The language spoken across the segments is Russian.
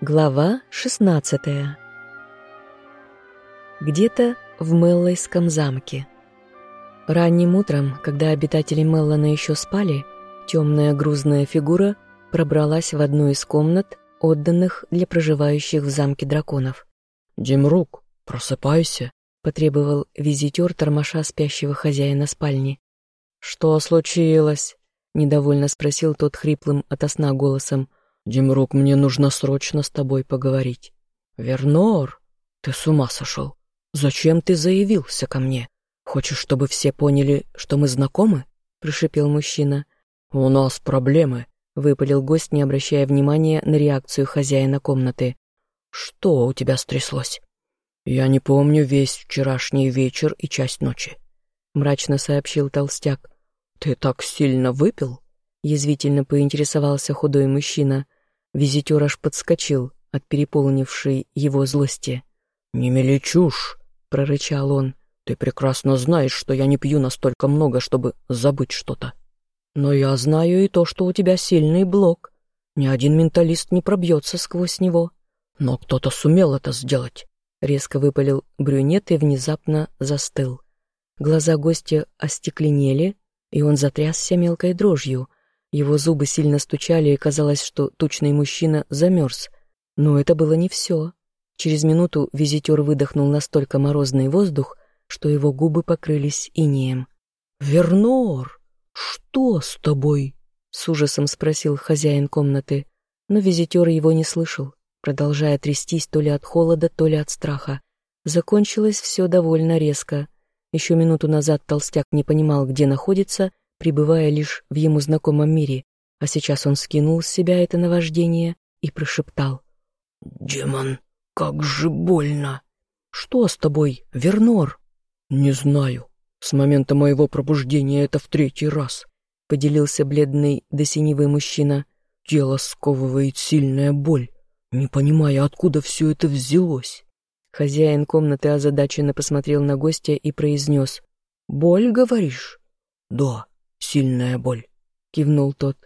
Глава 16 Где-то в Меллойском замке. Ранним утром, когда обитатели Меллона еще спали, темная грузная фигура пробралась в одну из комнат, отданных для проживающих в замке драконов. «Димрук, просыпайся!» — потребовал визитер тормоша спящего хозяина спальни. «Что случилось?» — недовольно спросил тот хриплым ото сна голосом. «Димрук, мне нужно срочно с тобой поговорить». «Вернор, ты с ума сошел? Зачем ты заявился ко мне? Хочешь, чтобы все поняли, что мы знакомы?» — прошипел мужчина. «У нас проблемы», — выпалил гость, не обращая внимания на реакцию хозяина комнаты. «Что у тебя стряслось?» «Я не помню весь вчерашний вечер и часть ночи», — мрачно сообщил толстяк. «Ты так сильно выпил?» — язвительно поинтересовался худой мужчина. Визитер аж подскочил от переполнившей его злости. «Не мели чушь!» — прорычал он. «Ты прекрасно знаешь, что я не пью настолько много, чтобы забыть что-то. Но я знаю и то, что у тебя сильный блок. Ни один менталист не пробьется сквозь него. Но кто-то сумел это сделать!» Резко выпалил брюнет и внезапно застыл. Глаза гостя остекленели, и он затрясся мелкой дрожью — его зубы сильно стучали, и казалось, что тучный мужчина замерз. Но это было не все. Через минуту визитер выдохнул настолько морозный воздух, что его губы покрылись инеем. «Вернор, что с тобой?» — с ужасом спросил хозяин комнаты. Но визитер его не слышал, продолжая трястись то ли от холода, то ли от страха. Закончилось все довольно резко. Еще минуту назад толстяк не понимал, где находится, пребывая лишь в ему знакомом мире, а сейчас он скинул с себя это наваждение и прошептал. «Демон, как же больно!» «Что с тобой, Вернор?» «Не знаю. С момента моего пробуждения это в третий раз», — поделился бледный до синевый мужчина. «Тело сковывает сильная боль, не понимая, откуда все это взялось». Хозяин комнаты озадаченно посмотрел на гостя и произнес. «Боль, говоришь?» «Да, сильная боль», — кивнул тот.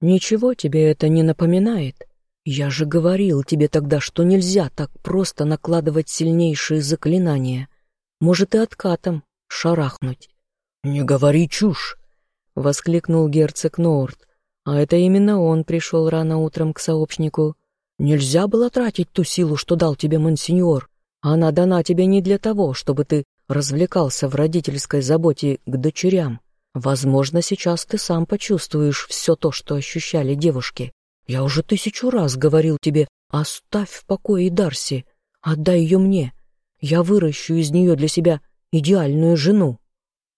«Ничего тебе это не напоминает? Я же говорил тебе тогда, что нельзя так просто накладывать сильнейшие заклинания. Может, и откатом шарахнуть». «Не говори чушь!» — воскликнул герцог Норт. А это именно он пришел рано утром к сообщнику. «Нельзя было тратить ту силу, что дал тебе мансиньор. Она дана тебе не для того, чтобы ты развлекался в родительской заботе к дочерям. Возможно, сейчас ты сам почувствуешь все то, что ощущали девушки. Я уже тысячу раз говорил тебе, оставь в покое Дарси, отдай ее мне. Я выращу из нее для себя идеальную жену.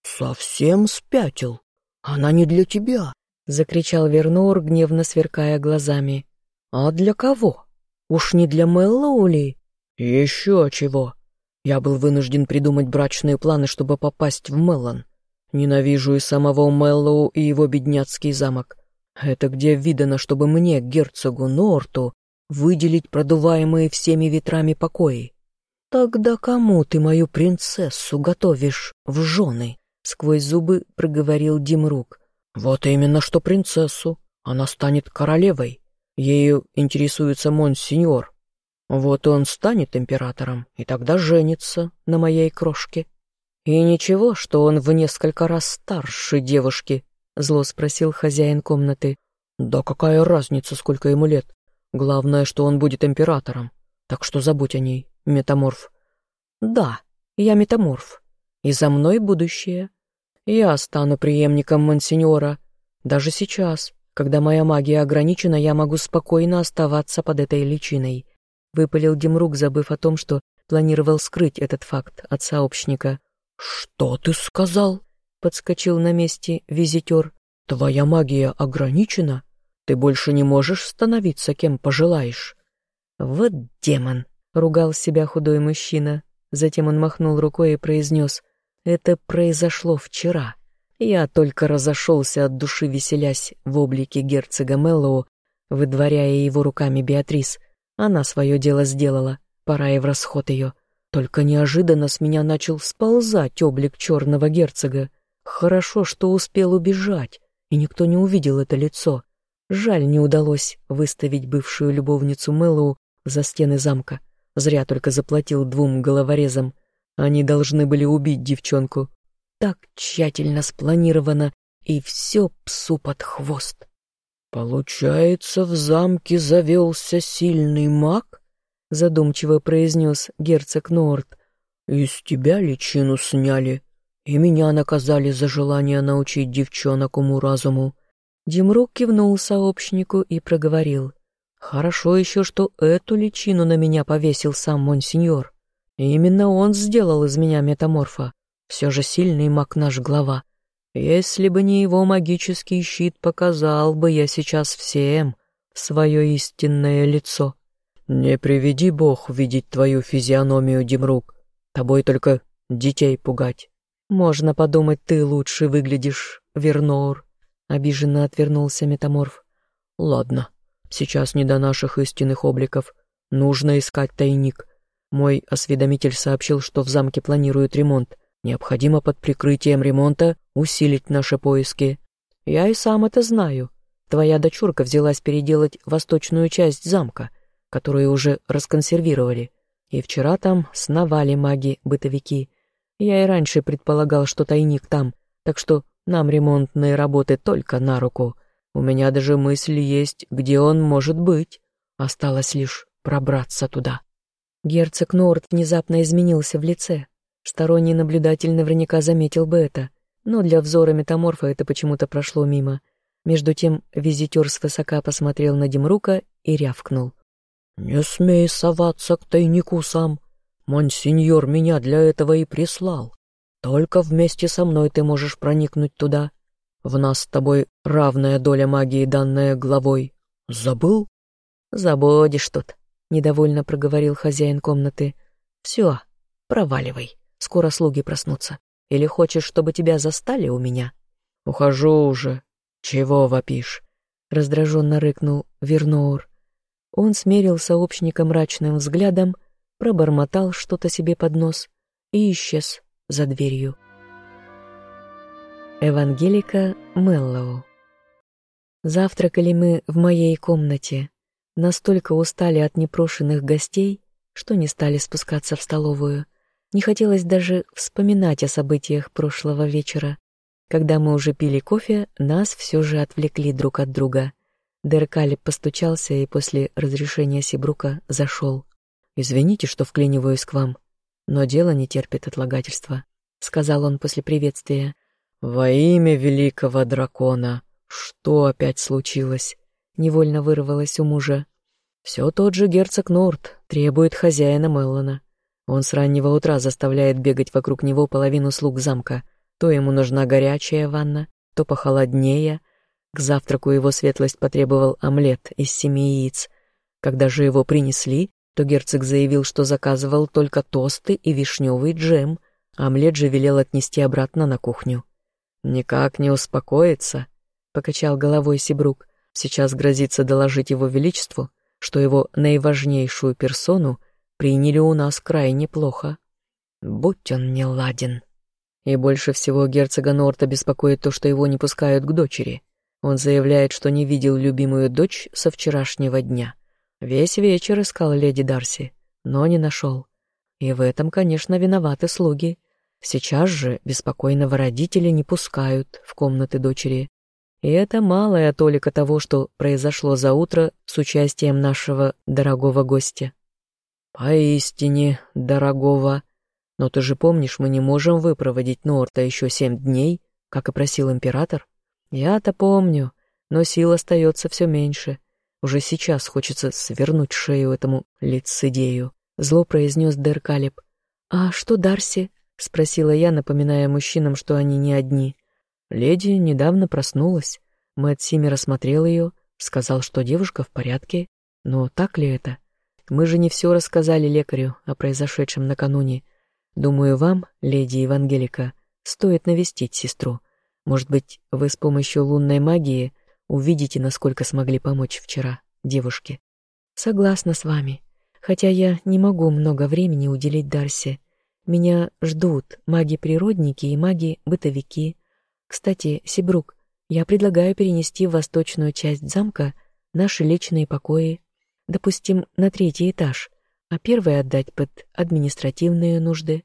Совсем спятил. Она не для тебя, — закричал Вернор, гневно сверкая глазами. А для кого? Уж не для Мэллоули? Еще чего. Я был вынужден придумать брачные планы, чтобы попасть в Меллон. Ненавижу и самого Мэллоу, и его бедняцкий замок. Это где видано, чтобы мне, герцогу Норту, выделить продуваемые всеми ветрами покои? Тогда кому ты мою принцессу готовишь в жены? Сквозь зубы проговорил Димрук. Вот именно что принцессу. Она станет королевой. Ею интересуется монсеньор. Вот он станет императором, и тогда женится на моей крошке. «И ничего, что он в несколько раз старше девушки?» — зло спросил хозяин комнаты. «Да какая разница, сколько ему лет? Главное, что он будет императором. Так что забудь о ней, метаморф». «Да, я метаморф. И за мной будущее. Я стану преемником мансиньора. Даже сейчас, когда моя магия ограничена, я могу спокойно оставаться под этой личиной». Выпалил Демрук, забыв о том, что планировал скрыть этот факт от сообщника. «Что ты сказал?» — подскочил на месте визитер. «Твоя магия ограничена? Ты больше не можешь становиться кем пожелаешь». «Вот демон!» — ругал себя худой мужчина. Затем он махнул рукой и произнес. «Это произошло вчера. Я только разошелся от души, веселясь в облике герцога Меллоу, выдворяя его руками Беатрис. Она свое дело сделала, пора и в расход ее. Только неожиданно с меня начал сползать облик черного герцога. Хорошо, что успел убежать, и никто не увидел это лицо. Жаль, не удалось выставить бывшую любовницу Мэллоу за стены замка. Зря только заплатил двум головорезам. Они должны были убить девчонку. Так тщательно спланировано, и все псу под хвост. «Получается, в замке завелся сильный маг?» — задумчиво произнес герцог Норт. «Из тебя личину сняли, и меня наказали за желание научить девчонок уму-разуму». Димрук кивнул сообщнику и проговорил. «Хорошо еще, что эту личину на меня повесил сам монсеньор. И именно он сделал из меня метаморфа. Все же сильный маг наш глава. Если бы не его магический щит, показал бы я сейчас всем свое истинное лицо. Не приведи бог видеть твою физиономию, Димрук. Тобой только детей пугать. Можно подумать, ты лучше выглядишь, Вернор. Обиженно отвернулся метаморф. Ладно, сейчас не до наших истинных обликов. Нужно искать тайник. Мой осведомитель сообщил, что в замке планируют ремонт. Необходимо под прикрытием ремонта усилить наши поиски. Я и сам это знаю. Твоя дочурка взялась переделать восточную часть замка, которую уже расконсервировали. И вчера там сновали маги-бытовики. Я и раньше предполагал, что тайник там, так что нам ремонтные работы только на руку. У меня даже мысль есть, где он может быть. Осталось лишь пробраться туда. Герцог Норт внезапно изменился в лице. Сторонний наблюдатель наверняка заметил бы это, но для взора метаморфа это почему-то прошло мимо. Между тем визитер свысока посмотрел на Демрука и рявкнул. «Не смей соваться к тайнику сам. Монсеньор меня для этого и прислал. Только вместе со мной ты можешь проникнуть туда. В нас с тобой равная доля магии, данная главой. Забыл?» «Забудешь тут», — недовольно проговорил хозяин комнаты. «Все, проваливай». Скоро слуги проснутся. Или хочешь, чтобы тебя застали у меня?» «Ухожу уже. Чего вопишь?» Раздраженно рыкнул Верноур. Он смерил сообщника мрачным взглядом, пробормотал что-то себе под нос и исчез за дверью. Евангелика Меллоу Завтракали мы в моей комнате. Настолько устали от непрошенных гостей, что не стали спускаться в столовую. Не хотелось даже вспоминать о событиях прошлого вечера. Когда мы уже пили кофе, нас все же отвлекли друг от друга. Деркали постучался и после разрешения Сибрука зашел. «Извините, что вклиниваюсь к вам, но дело не терпит отлагательства», — сказал он после приветствия. «Во имя великого дракона! Что опять случилось?» — невольно вырвалось у мужа. «Все тот же герцог Норт требует хозяина Меллона. Он с раннего утра заставляет бегать вокруг него половину слуг замка. То ему нужна горячая ванна, то похолоднее. К завтраку его светлость потребовал омлет из семи яиц. Когда же его принесли, то герцог заявил, что заказывал только тосты и вишневый джем. Омлет же велел отнести обратно на кухню. «Никак не успокоится», — покачал головой Сибрук. «Сейчас грозится доложить его величеству, что его наиважнейшую персону — приняли у нас крайне плохо. Будь он не ладен. И больше всего герцога Норта беспокоит то, что его не пускают к дочери. Он заявляет, что не видел любимую дочь со вчерашнего дня. Весь вечер искал леди Дарси, но не нашел. И в этом, конечно, виноваты слуги. Сейчас же беспокойного родителя не пускают в комнаты дочери. И это малая толика того, что произошло за утро с участием нашего дорогого гостя. «Поистине, дорогого. Но ты же помнишь, мы не можем выпроводить Норта еще семь дней, как и просил император?» «Я-то помню, но сил остается все меньше. Уже сейчас хочется свернуть шею этому лицедею», — зло произнес Деркалип. «А что Дарси?» — спросила я, напоминая мужчинам, что они не одни. Леди недавно проснулась. Мэтт Сими рассмотрел ее, сказал, что девушка в порядке. Но так ли это? Мы же не все рассказали лекарю о произошедшем накануне. Думаю, вам, леди Евангелика, стоит навестить сестру. Может быть, вы с помощью лунной магии увидите, насколько смогли помочь вчера девушке. Согласна с вами. Хотя я не могу много времени уделить Дарси. Меня ждут маги-природники и маги-бытовики. Кстати, Сибрук, я предлагаю перенести в восточную часть замка наши личные покои допустим, на третий этаж, а первый отдать под административные нужды.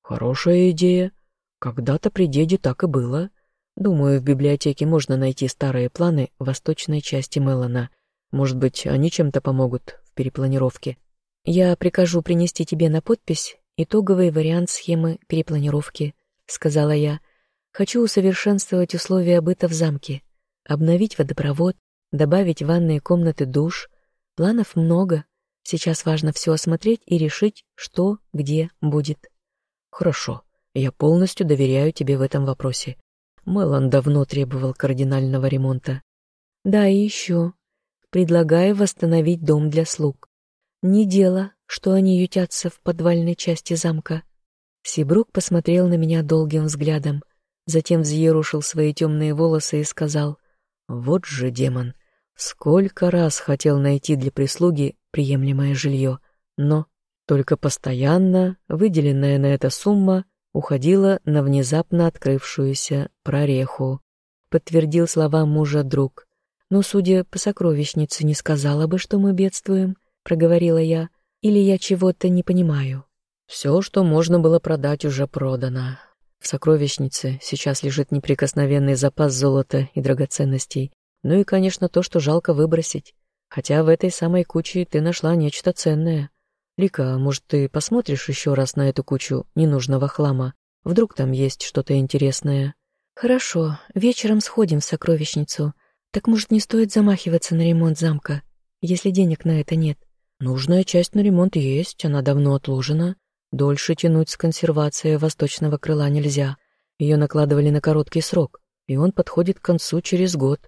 Хорошая идея. Когда-то при деде так и было. Думаю, в библиотеке можно найти старые планы восточной части Мелана. Может быть, они чем-то помогут в перепланировке. Я прикажу принести тебе на подпись итоговый вариант схемы перепланировки, сказала я. Хочу усовершенствовать условия быта в замке, обновить водопровод, добавить ванные комнаты душ. Планов много. Сейчас важно все осмотреть и решить, что, где будет. Хорошо, я полностью доверяю тебе в этом вопросе. Мэлан давно требовал кардинального ремонта. Да, и еще. Предлагаю восстановить дом для слуг. Не дело, что они ютятся в подвальной части замка. Сибрук посмотрел на меня долгим взглядом, затем взъерушил свои темные волосы и сказал, «Вот же демон! Сколько раз хотел найти для прислуги приемлемое жилье, но только постоянно выделенная на это сумма уходила на внезапно открывшуюся прореху. Подтвердил слова мужа друг. «Но, судя по сокровищнице, не сказала бы, что мы бедствуем», — проговорила я. «Или я чего-то не понимаю?» «Все, что можно было продать, уже продано. В сокровищнице сейчас лежит неприкосновенный запас золота и драгоценностей. Ну и, конечно, то, что жалко выбросить. Хотя в этой самой куче ты нашла нечто ценное. «Лика, может, ты посмотришь еще раз на эту кучу ненужного хлама? Вдруг там есть что-то интересное?» «Хорошо, вечером сходим в сокровищницу. Так, может, не стоит замахиваться на ремонт замка, если денег на это нет?» «Нужная часть на ремонт есть, она давно отложена. Дольше тянуть с консервацией восточного крыла нельзя. Ее накладывали на короткий срок, и он подходит к концу через год.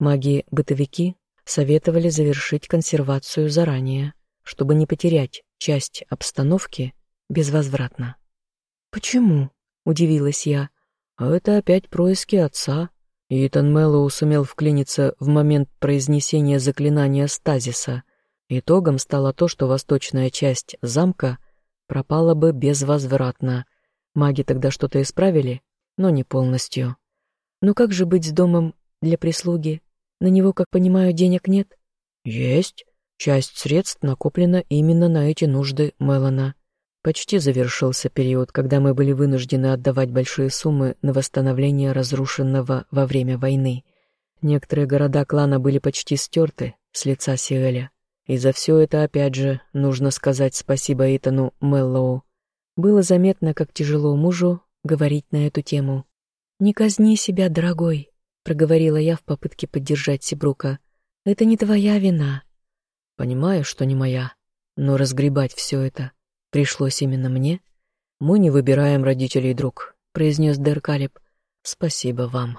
Маги-бытовики советовали завершить консервацию заранее чтобы не потерять часть обстановки безвозвратно. «Почему?» — удивилась я. «А это опять происки отца». Итан Мэллоу сумел вклиниться в момент произнесения заклинания стазиса. Итогом стало то, что восточная часть замка пропала бы безвозвратно. Маги тогда что-то исправили, но не полностью. Но как же быть с домом для прислуги? На него, как понимаю, денег нет? Есть. Часть средств накоплена именно на эти нужды Мелана. Почти завершился период, когда мы были вынуждены отдавать большие суммы на восстановление разрушенного во время войны. Некоторые города клана были почти стерты с лица Сиэля. И за все это, опять же, нужно сказать спасибо Итану Меллоу. Было заметно, как тяжело мужу говорить на эту тему. «Не казни себя, дорогой», — проговорила я в попытке поддержать Сибрука. «Это не твоя вина. Понимаю, что не моя, но разгребать все это пришлось именно мне. Мы не выбираем родителей, друг, произнес Деркалиб. Спасибо вам.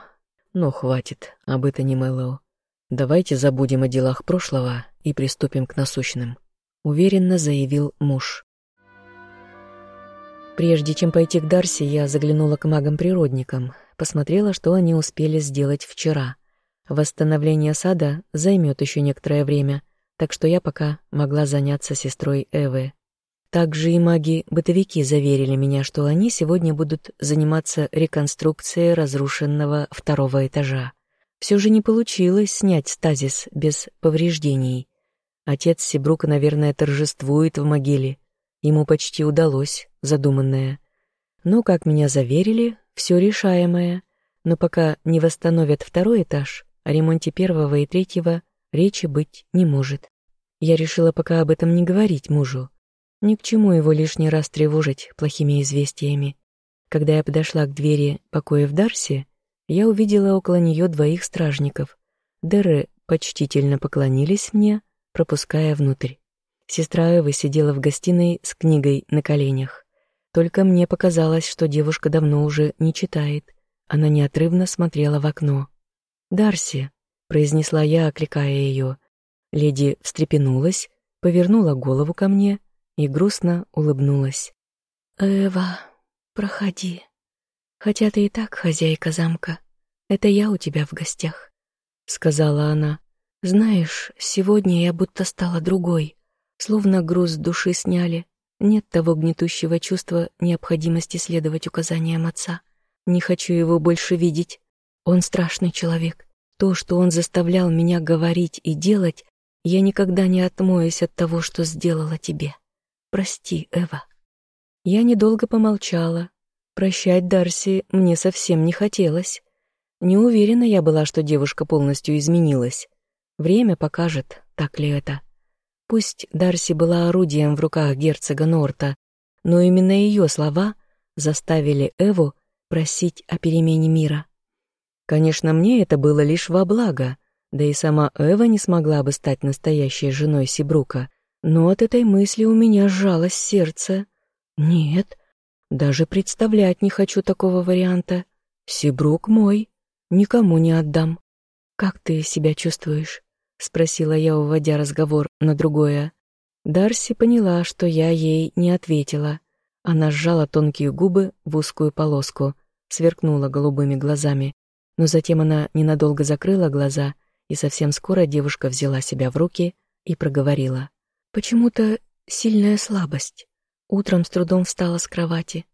Но хватит, об это не Мэллоу. Давайте забудем о делах прошлого и приступим к насущным, уверенно заявил муж. Прежде чем пойти к Дарси, я заглянула к магам-природникам, посмотрела, что они успели сделать вчера. Восстановление сада займет еще некоторое время — так что я пока могла заняться сестрой Эвы. Также и маги-бытовики заверили меня, что они сегодня будут заниматься реконструкцией разрушенного второго этажа. Все же не получилось снять стазис без повреждений. Отец Сибрука, наверное, торжествует в могиле. Ему почти удалось задуманное. Но, как меня заверили, все решаемое. Но пока не восстановят второй этаж, о ремонте первого и третьего речи быть не может. Я решила пока об этом не говорить мужу. Ни к чему его лишний раз тревожить плохими известиями. Когда я подошла к двери покоя в Дарсе, я увидела около нее двоих стражников. Деры почтительно поклонились мне, пропуская внутрь. Сестра Эвы сидела в гостиной с книгой на коленях. Только мне показалось, что девушка давно уже не читает. Она неотрывно смотрела в окно. «Дарси», произнесла я, окликая ее. Леди встрепенулась, повернула голову ко мне и грустно улыбнулась. «Эва, проходи. Хотя ты и так хозяйка замка. Это я у тебя в гостях», — сказала она. «Знаешь, сегодня я будто стала другой, словно груз души сняли. Нет того гнетущего чувства необходимости следовать указаниям отца. Не хочу его больше видеть. Он страшный человек. То, что он заставлял меня говорить и делать, Я никогда не отмоюсь от того, что сделала тебе. Прости, Эва». Я недолго помолчала. Прощать Дарси мне совсем не хотелось. Не уверена я была, что девушка полностью изменилась. Время покажет, так ли это. Пусть Дарси была орудием в руках герцога Норта, но именно ее слова заставили Эву просить о перемене мира. Конечно, мне это было лишь во благо, да и сама Эва не смогла бы стать настоящей женой Сибрука, но от этой мысли у меня сжалось сердце. Нет, даже представлять не хочу такого варианта. Сибрук мой, никому не отдам. «Как ты себя чувствуешь?» — спросила я, уводя разговор на другое. Дарси поняла, что я ей не ответила. Она сжала тонкие губы в узкую полоску, сверкнула голубыми глазами. Но затем она ненадолго закрыла глаза, и совсем скоро девушка взяла себя в руки и проговорила. «Почему-то сильная слабость. Утром с трудом встала с кровати.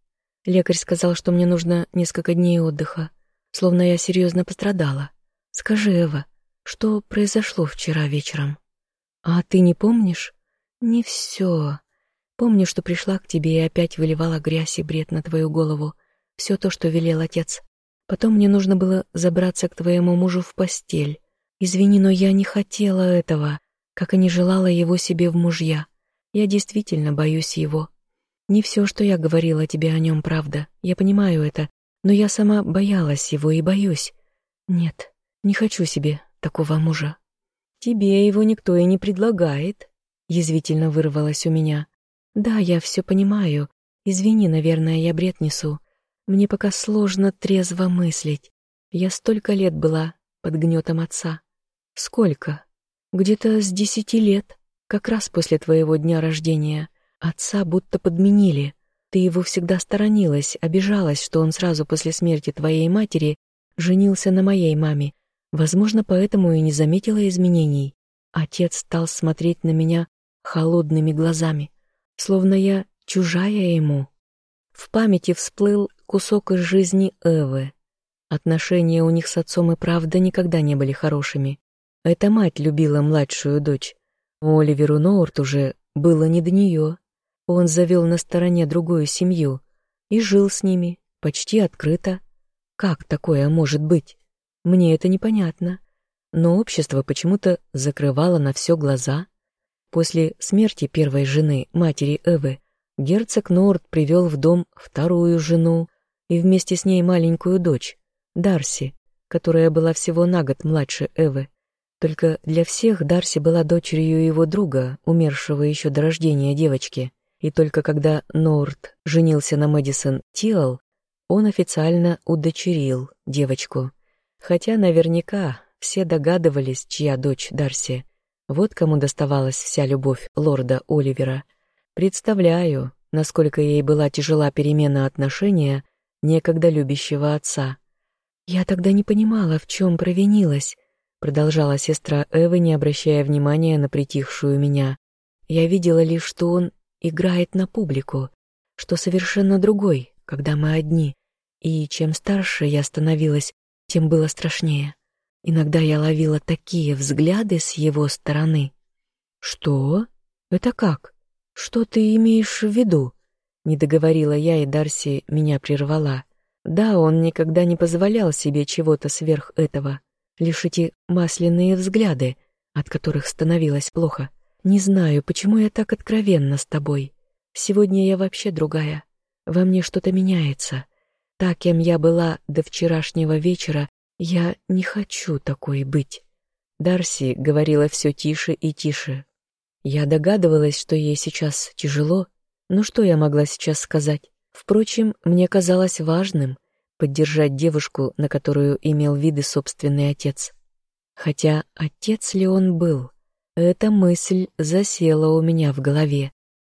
Лекарь сказал, что мне нужно несколько дней отдыха, словно я серьезно пострадала. Скажи, Эва, что произошло вчера вечером? А ты не помнишь? Не все. Помню, что пришла к тебе и опять выливала грязь и бред на твою голову. Все то, что велел отец. Потом мне нужно было забраться к твоему мужу в постель. Извини, но я не хотела этого, как и не желала его себе в мужья. Я действительно боюсь его. Не все, что я говорила тебе о нем, правда. Я понимаю это, но я сама боялась его и боюсь. Нет, не хочу себе такого мужа. Тебе его никто и не предлагает, язвительно вырвалось у меня. Да, я все понимаю. Извини, наверное, я бред несу. Мне пока сложно трезво мыслить. Я столько лет была под гнетом отца. Сколько? Где-то с десяти лет, как раз после твоего дня рождения. Отца будто подменили. Ты его всегда сторонилась, обижалась, что он сразу после смерти твоей матери женился на моей маме. Возможно, поэтому и не заметила изменений. Отец стал смотреть на меня холодными глазами, словно я чужая ему. В памяти всплыл кусок из жизни Эвы. Отношения у них с отцом и правда никогда не были хорошими. Эта мать любила младшую дочь. Оливеру Ноурт уже было не до нее. Он завел на стороне другую семью и жил с ними, почти открыто. Как такое может быть? Мне это непонятно. Но общество почему-то закрывало на все глаза. После смерти первой жены, матери Эвы, герцог Норд привел в дом вторую жену и вместе с ней маленькую дочь, Дарси, которая была всего на год младше Эвы. Только для всех Дарси была дочерью его друга, умершего еще до рождения девочки. И только когда Норд женился на Мэдисон Тиал, он официально удочерил девочку. Хотя наверняка все догадывались, чья дочь Дарси. Вот кому доставалась вся любовь лорда Оливера. Представляю, насколько ей была тяжела перемена отношения некогда любящего отца. «Я тогда не понимала, в чем провинилась», — продолжала сестра Эвы, не обращая внимания на притихшую меня. «Я видела лишь, что он играет на публику, что совершенно другой, когда мы одни. И чем старше я становилась, тем было страшнее. Иногда я ловила такие взгляды с его стороны. «Что? Это как? Что ты имеешь в виду?» Не договорила я, и Дарси меня прервала. Да, он никогда не позволял себе чего-то сверх этого. Лишь эти масляные взгляды, от которых становилось плохо. Не знаю, почему я так откровенна с тобой. Сегодня я вообще другая. Во мне что-то меняется. Та, кем я была до вчерашнего вечера, я не хочу такой быть. Дарси говорила все тише и тише. Я догадывалась, что ей сейчас тяжело, но что я могла сейчас сказать? Впрочем, мне казалось важным поддержать девушку, на которую имел виды собственный отец. Хотя отец ли он был? Эта мысль засела у меня в голове.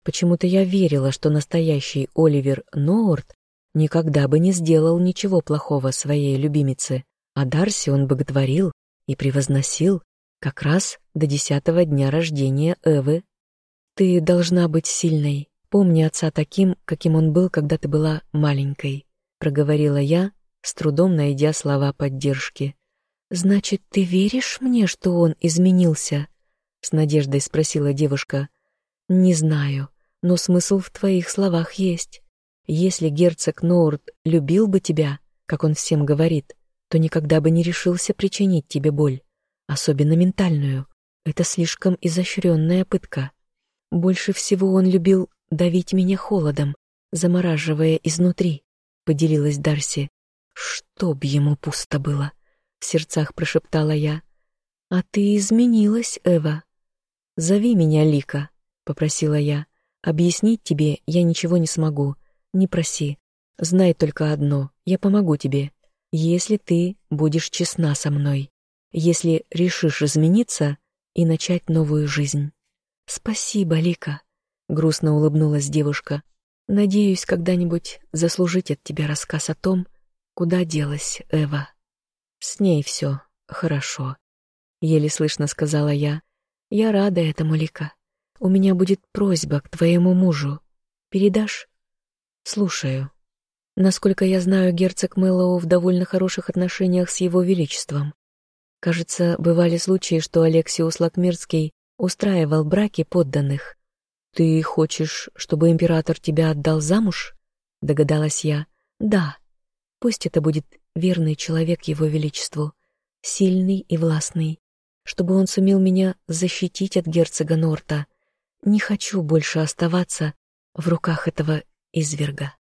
Почему-то я верила, что настоящий Оливер Ноорт никогда бы не сделал ничего плохого своей любимице, а Дарси он боготворил и превозносил как раз до десятого дня рождения Эвы. «Ты должна быть сильной. Помни отца таким, каким он был, когда ты была маленькой», — проговорила я, с трудом найдя слова поддержки. «Значит, ты веришь мне, что он изменился?» С надеждой спросила девушка. Не знаю, но смысл в твоих словах есть. Если герцог Норд любил бы тебя, как он всем говорит, то никогда бы не решился причинить тебе боль, особенно ментальную. Это слишком изощренная пытка. Больше всего он любил давить меня холодом, замораживая изнутри, поделилась Дарси. Чтоб ему пусто было, в сердцах прошептала я. А ты изменилась, Эва. Зови меня Лика, попросила я. Объяснить тебе я ничего не смогу. Не проси. Знай только одно, я помогу тебе, если ты будешь честна со мной, если решишь измениться и начать новую жизнь. Спасибо, Лика, грустно улыбнулась девушка. Надеюсь, когда-нибудь заслужить от тебя рассказ о том, куда делась Эва. С ней все хорошо, еле слышно сказала я. Я рада этому, Лика. У меня будет просьба к твоему мужу. Передашь? Слушаю. Насколько я знаю, герцог Мэллоу в довольно хороших отношениях с его величеством. Кажется, бывали случаи, что Алексиус Лакмирский устраивал браки подданных. «Ты хочешь, чтобы император тебя отдал замуж?» — догадалась я. «Да. Пусть это будет верный человек его величеству, сильный и властный, чтобы он сумел меня защитить от герцога Норта. Не хочу больше оставаться в руках этого изверга».